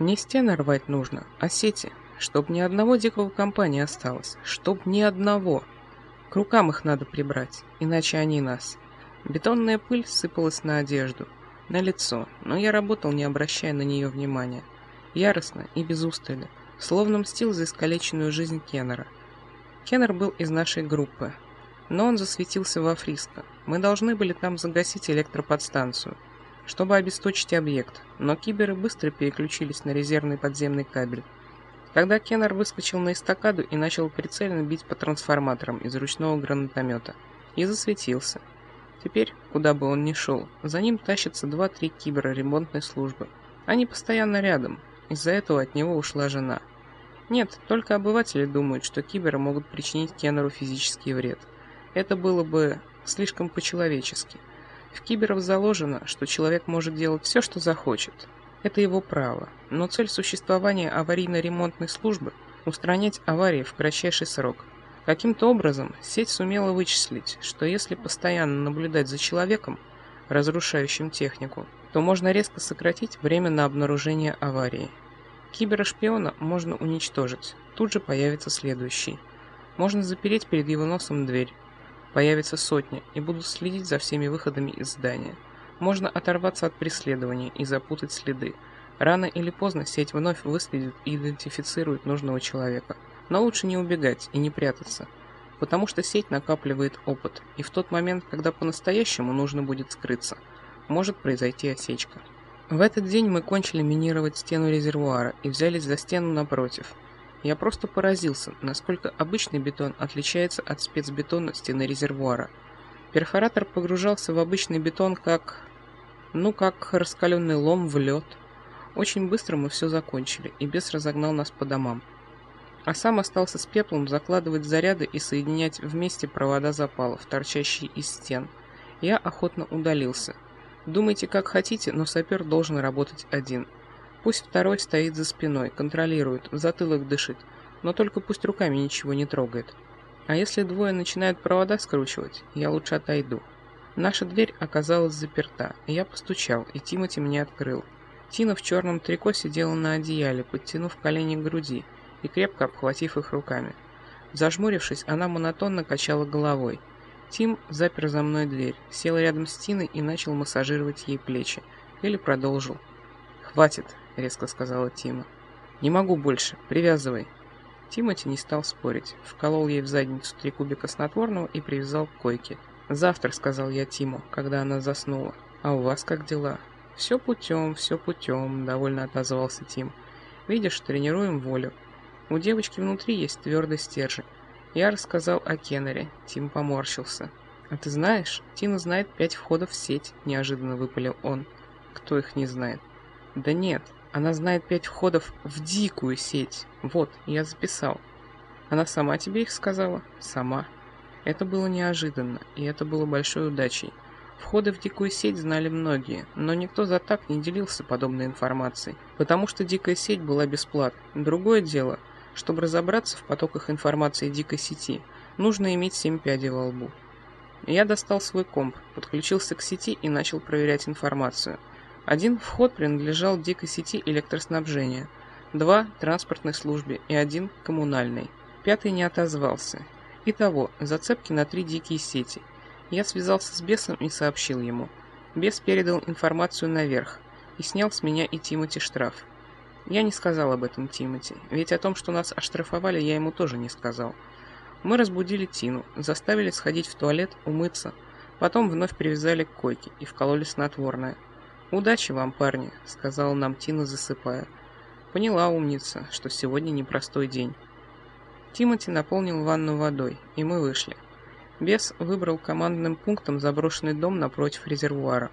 Не стены рвать нужно, а сети, чтоб ни одного дикого компа не осталось, чтоб ни одного. К рукам их надо прибрать, иначе они нас. Бетонная пыль сыпалась на одежду, на лицо, но я работал, не обращая на нее внимания. Яростно и без устали, словно мстил за искалеченную жизнь Кеннера. Кеннер был из нашей группы, но он засветился во Фриско. Мы должны были там загасить электроподстанцию, чтобы обесточить объект, но киберы быстро переключились на резервный подземный кабель. Тогда Кеннер выскочил на эстакаду и начал прицельно бить по трансформаторам из ручного гранатомета. И засветился. Теперь, куда бы он ни шел, за ним тащатся два-три кибера ремонтной службы. Они постоянно рядом. Из-за этого от него ушла жена. Нет, только обыватели думают, что киберы могут причинить Кеннеру физический вред. Это было бы слишком по-человечески. В киберов заложено, что человек может делать все, что захочет. Это его право. Но цель существования аварийно-ремонтной службы – устранять аварии в кратчайший срок. Каким-то образом сеть сумела вычислить, что если постоянно наблюдать за человеком, разрушающим технику, то можно резко сократить время на обнаружение аварии. Кибершпиона можно уничтожить, тут же появится следующий. Можно запереть перед его носом дверь, Появится сотни и будут следить за всеми выходами из здания. Можно оторваться от преследования и запутать следы. Рано или поздно сеть вновь выследит и идентифицирует нужного человека. Но лучше не убегать и не прятаться, потому что сеть накапливает опыт, и в тот момент, когда по-настоящему нужно будет скрыться, может произойти осечка. В этот день мы кончили минировать стену резервуара и взялись за стену напротив – я просто поразился, насколько обычный бетон отличается от спецбетона стены резервуара. Перфоратор погружался в обычный бетон как... ну, как раскаленный лом в лед. Очень быстро мы все закончили, и бес разогнал нас по домам. А сам остался с пеплом закладывать заряды и соединять вместе провода запалов, торчащие из стен. Я охотно удалился. Думайте как хотите, но сапер должен работать один – Пусть второй стоит за спиной, контролирует, в затылок дышит, но только пусть руками ничего не трогает. А если двое начинают провода скручивать, я лучше отойду. Наша дверь оказалась заперта, я постучал, и Тимати мне открыл. Тина в черном трико сидела на одеяле, подтянув колени к груди и крепко обхватив их руками. Зажмурившись, она монотонно качала головой. Тим запер за мной дверь, сел рядом с Тиной и начал массажировать ей плечи. Или продолжил. «Хватит, — резко сказала Тима. «Не могу больше. Привязывай». Тимати не стал спорить. Вколол ей в задницу три кубика снотворного и привязал к койке. «Завтра», — сказал я Тиму, когда она заснула. «А у вас как дела?» «Все путем, все путем», — довольно отозвался Тим. «Видишь, тренируем волю. У девочки внутри есть твердый стержень. Я рассказал о Кеннере. Тим поморщился. «А ты знаешь, Тина знает пять входов в сеть», — неожиданно выпалил он. «Кто их не знает?» «Да нет, она знает пять входов в дикую сеть. Вот, я записал. Она сама тебе их сказала? Сама. Это было неожиданно, и это было большой удачей. Входы в дикую сеть знали многие, но никто за так не делился подобной информацией, потому что дикая сеть была бесплатна. Другое дело, чтобы разобраться в потоках информации дикой сети, нужно иметь семь пядей во лбу. Я достал свой комп, подключился к сети и начал проверять информацию – один вход принадлежал дикой сети электроснабжения, два – транспортной службе и один – коммунальной. Пятый не отозвался. Итого, зацепки на три дикие сети. Я связался с бесом и сообщил ему. Бес передал информацию наверх и снял с меня и Тимати штраф. Я не сказал об этом Тимати, ведь о том, что нас оштрафовали, я ему тоже не сказал. Мы разбудили Тину, заставили сходить в туалет, умыться, потом вновь привязали к койке и вкололи снотворное – «Удачи вам, парни», — сказала нам Тина, засыпая. Поняла умница, что сегодня непростой день. Тимати наполнил ванну водой, и мы вышли. Бес выбрал командным пунктом заброшенный дом напротив резервуара.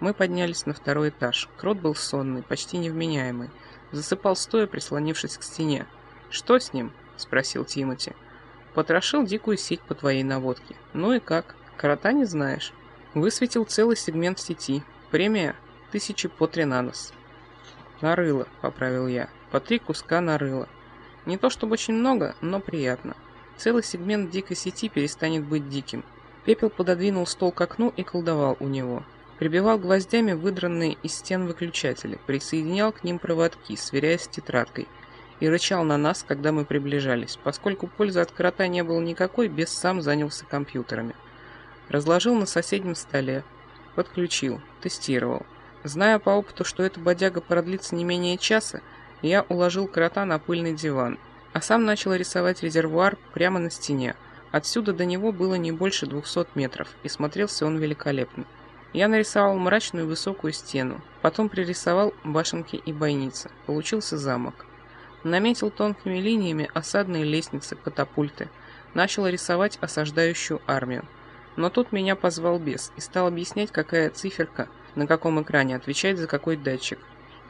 Мы поднялись на второй этаж. Крот был сонный, почти невменяемый. Засыпал стоя, прислонившись к стене. «Что с ним?» — спросил Тимати. «Потрошил дикую сеть по твоей наводке. Ну и как? Крота не знаешь?» Высветил целый сегмент сети. Премия тысячи по три на нос. Нарыло, поправил я. По три куска нарыло. Не то чтобы очень много, но приятно. Целый сегмент дикой сети перестанет быть диким. Пепел пододвинул стол к окну и колдовал у него. Прибивал гвоздями выдранные из стен выключатели, присоединял к ним проводки, сверяясь с тетрадкой, и рычал на нас, когда мы приближались. Поскольку пользы от крота не было никакой, бес сам занялся компьютерами. Разложил на соседнем столе, подключил, тестировал. Зная по опыту, что эта бодяга продлится не менее часа, я уложил крота на пыльный диван, а сам начал рисовать резервуар прямо на стене. Отсюда до него было не больше 200 метров, и смотрелся он великолепно. Я нарисовал мрачную высокую стену, потом пририсовал башенки и бойницы. Получился замок. Наметил тонкими линиями осадные лестницы, катапульты. Начал рисовать осаждающую армию. Но тут меня позвал бес и стал объяснять, какая циферка на каком экране отвечает за какой датчик.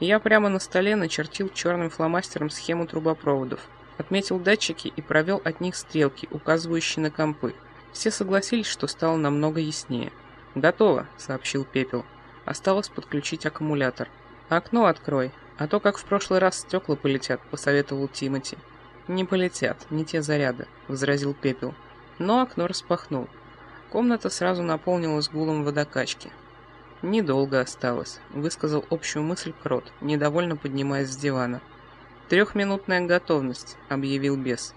И я прямо на столе начертил черным фломастером схему трубопроводов. Отметил датчики и провел от них стрелки, указывающие на компы. Все согласились, что стало намного яснее. «Готово», — сообщил Пепел. «Осталось подключить аккумулятор». «Окно открой, а то, как в прошлый раз стекла полетят», — посоветовал Тимати. «Не полетят, не те заряды», — возразил Пепел. Но окно распахнул. Комната сразу наполнилась гулом водокачки. «Недолго осталось», — высказал общую мысль Крот, недовольно поднимаясь с дивана. «Трехминутная готовность», — объявил бес.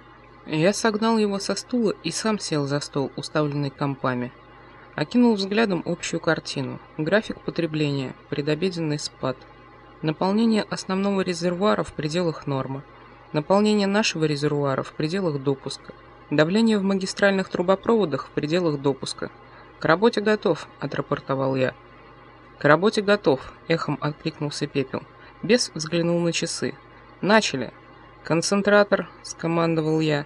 Я согнал его со стула и сам сел за стол, уставленный компами. Окинул взглядом общую картину. График потребления, предобеденный спад. Наполнение основного резервуара в пределах нормы. Наполнение нашего резервуара в пределах допуска. Давление в магистральных трубопроводах в пределах допуска. К работе готов, отрапортовал я. К работе готов, эхом откликнулся Пепел. Бес взглянул на часы. Начали. Концентратор, скомандовал я.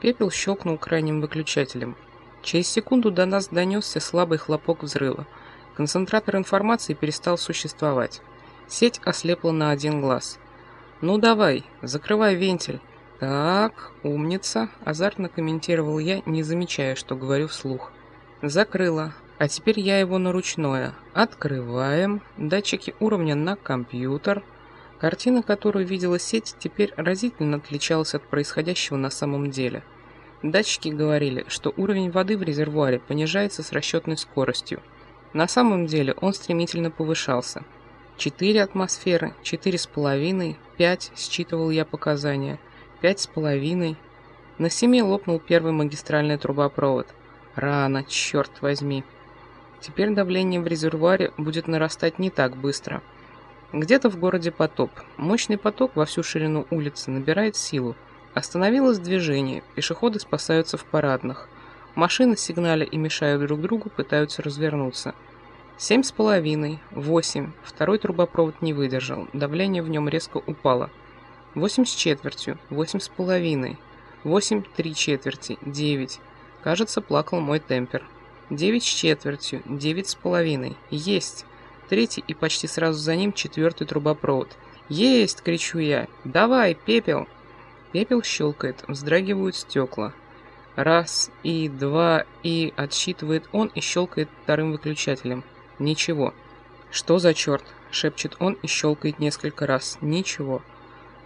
Пепел щелкнул крайним выключателем. Через секунду до нас донесся слабый хлопок взрыва. Концентратор информации перестал существовать. Сеть ослепла на один глаз. «Ну давай, закрывай вентиль», «Так, умница», — азартно комментировал я, не замечая, что говорю вслух. «Закрыла. А теперь я его на ручное. Открываем. Датчики уровня на компьютер». Картина, которую видела сеть, теперь разительно отличалась от происходящего на самом деле. Датчики говорили, что уровень воды в резервуаре понижается с расчетной скоростью. На самом деле он стремительно повышался. 4 атмосферы, 4,5, 5, считывал я показания – Пять с половиной. На семи лопнул первый магистральный трубопровод. Рано, черт возьми. Теперь давление в резервуаре будет нарастать не так быстро. Где-то в городе потоп. Мощный поток во всю ширину улицы набирает силу. Остановилось движение, пешеходы спасаются в парадных. Машины сигналя и мешают друг другу, пытаются развернуться. Семь с половиной, восемь. Второй трубопровод не выдержал, давление в нем резко упало. Восемь с четвертью, восемь с половиной, восемь три четверти, девять. Кажется, плакал мой темпер. Девять с четвертью, девять с половиной. Есть. Третий и почти сразу за ним четвертый трубопровод. Есть, кричу я. Давай, пепел. Пепел щелкает, вздрагивают стекла. Раз и два и отсчитывает он и щелкает вторым выключателем. Ничего. Что за черт? Шепчет он и щелкает несколько раз. Ничего.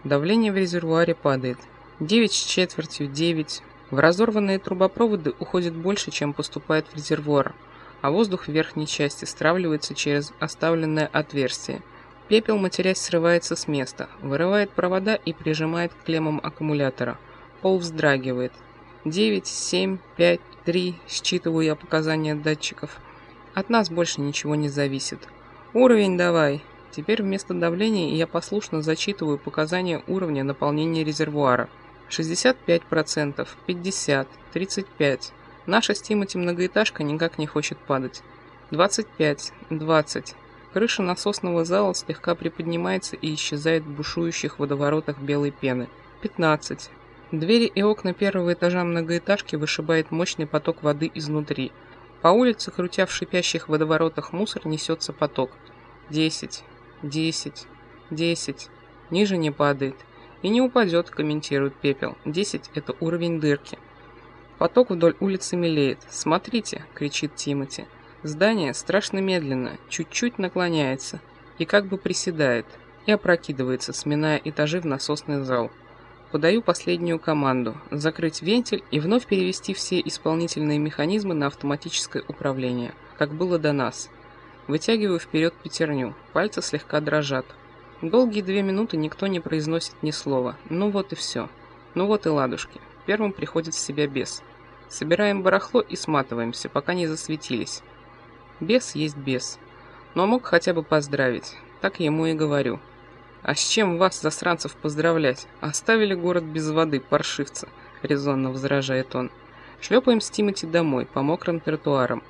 Давление в резервуаре падает. 9 с четвертью, 9. В разорванные трубопроводы уходит больше, чем поступает в резервуар, а воздух в верхней части стравливается через оставленное отверстие. Пепел, матерясь, срывается с места, вырывает провода и прижимает к клеммам аккумулятора. Пол вздрагивает. 9, 7, 5, 3, считываю я показания датчиков. От нас больше ничего не зависит. Уровень давай. Теперь вместо давления я послушно зачитываю показания уровня наполнения резервуара. 65%, 50%, 35%. Наша с Тимати многоэтажка никак не хочет падать. 25, 20. Крыша насосного зала слегка приподнимается и исчезает в бушующих водоворотах белой пены. 15. Двери и окна первого этажа многоэтажки вышибает мощный поток воды изнутри. По улице, крутя в шипящих водоворотах мусор, несется поток. 10, Десять. Десять. Ниже не падает. И не упадет, комментирует Пепел. Десять – это уровень дырки. Поток вдоль улицы мелеет. «Смотрите!» – кричит Тимати. Здание страшно медленно, чуть-чуть наклоняется и как бы приседает, и опрокидывается, сминая этажи в насосный зал. Подаю последнюю команду – закрыть вентиль и вновь перевести все исполнительные механизмы на автоматическое управление, как было до нас – Вытягиваю вперед пятерню, пальцы слегка дрожат. Долгие две минуты никто не произносит ни слова. Ну вот и все. Ну вот и ладушки. Первым приходит в себя бес. Собираем барахло и сматываемся, пока не засветились. Бес есть бес. Но мог хотя бы поздравить. Так ему и говорю. А с чем вас, засранцев, поздравлять? Оставили город без воды, паршивцы, резонно возражает он. Шлепаем с Тимати домой, по мокрым тротуарам.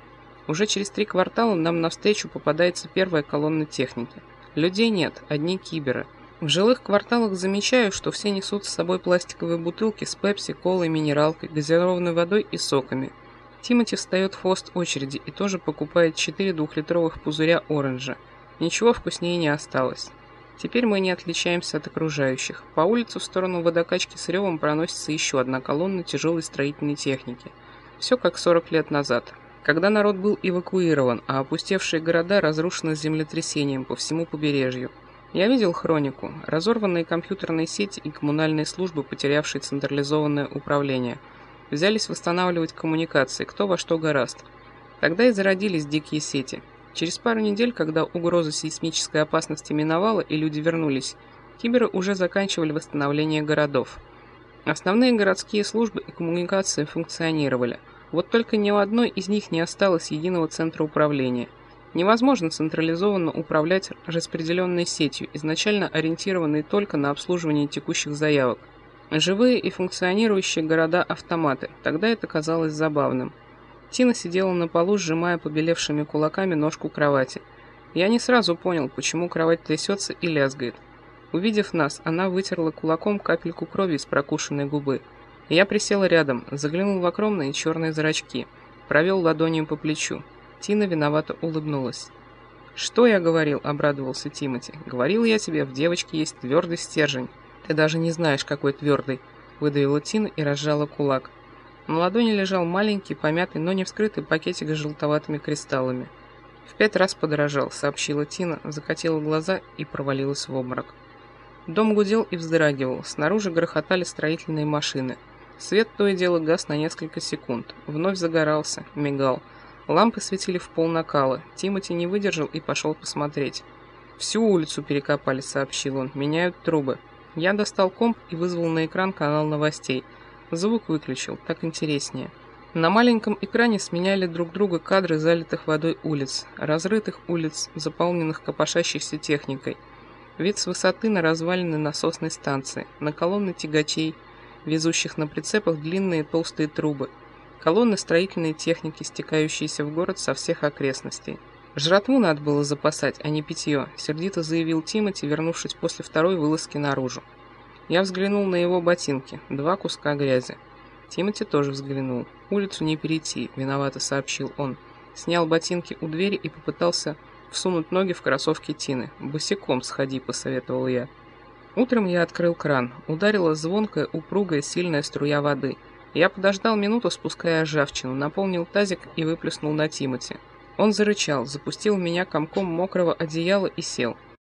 Уже через три квартала нам навстречу попадается первая колонна техники. Людей нет, одни киберы. В жилых кварталах замечаю, что все несут с собой пластиковые бутылки с пепси, колой, минералкой, газированной водой и соками. Тимати встает в хвост очереди и тоже покупает 4 двухлитровых пузыря оранжа. Ничего вкуснее не осталось. Теперь мы не отличаемся от окружающих. По улице в сторону водокачки с ревом проносится еще одна колонна тяжелой строительной техники. Все как 40 лет назад когда народ был эвакуирован, а опустевшие города разрушены землетрясением по всему побережью. Я видел хронику, разорванные компьютерные сети и коммунальные службы, потерявшие централизованное управление. Взялись восстанавливать коммуникации, кто во что гораст. Тогда и зародились дикие сети. Через пару недель, когда угроза сейсмической опасности миновала и люди вернулись, киберы уже заканчивали восстановление городов. Основные городские службы и коммуникации функционировали – вот только ни у одной из них не осталось единого центра управления. Невозможно централизованно управлять распределенной сетью, изначально ориентированной только на обслуживание текущих заявок. Живые и функционирующие города-автоматы, тогда это казалось забавным. Тина сидела на полу, сжимая побелевшими кулаками ножку кровати. Я не сразу понял, почему кровать трясется и лязгает. Увидев нас, она вытерла кулаком капельку крови из прокушенной губы. Я присел рядом, заглянул в огромные черные зрачки, провел ладонью по плечу. Тина виновато улыбнулась. «Что я говорил?» – обрадовался Тимати. «Говорил я тебе, в девочке есть твердый стержень. Ты даже не знаешь, какой твердый», – выдавила Тина и разжала кулак. На ладони лежал маленький, помятый, но не вскрытый пакетик с желтоватыми кристаллами. «В пять раз подорожал», — сообщила Тина, закатила глаза и провалилась в обморок. Дом гудел и вздрагивал, снаружи грохотали строительные машины — Свет то и дело гас на несколько секунд. Вновь загорался, мигал. Лампы светили в пол накала. Тимати не выдержал и пошел посмотреть. «Всю улицу перекопали», — сообщил он. «Меняют трубы». Я достал комп и вызвал на экран канал новостей. Звук выключил, так интереснее. На маленьком экране сменяли друг друга кадры залитых водой улиц, разрытых улиц, заполненных копошащейся техникой. Вид с высоты на развалины насосной станции, на колонны тягачей, везущих на прицепах длинные толстые трубы, колонны строительной техники, стекающиеся в город со всех окрестностей. «Жратву надо было запасать, а не питье», — сердито заявил Тимати, вернувшись после второй вылазки наружу. Я взглянул на его ботинки, два куска грязи. Тимати тоже взглянул. «Улицу не перейти», — виновато сообщил он. Снял ботинки у двери и попытался всунуть ноги в кроссовки Тины. «Босиком сходи», — посоветовал я. Утром я открыл кран. Ударила звонкая, упругая, сильная струя воды. Я подождал минуту, спуская ржавчину, наполнил тазик и выплеснул на Тимати. Он зарычал, запустил меня комком мокрого одеяла и сел.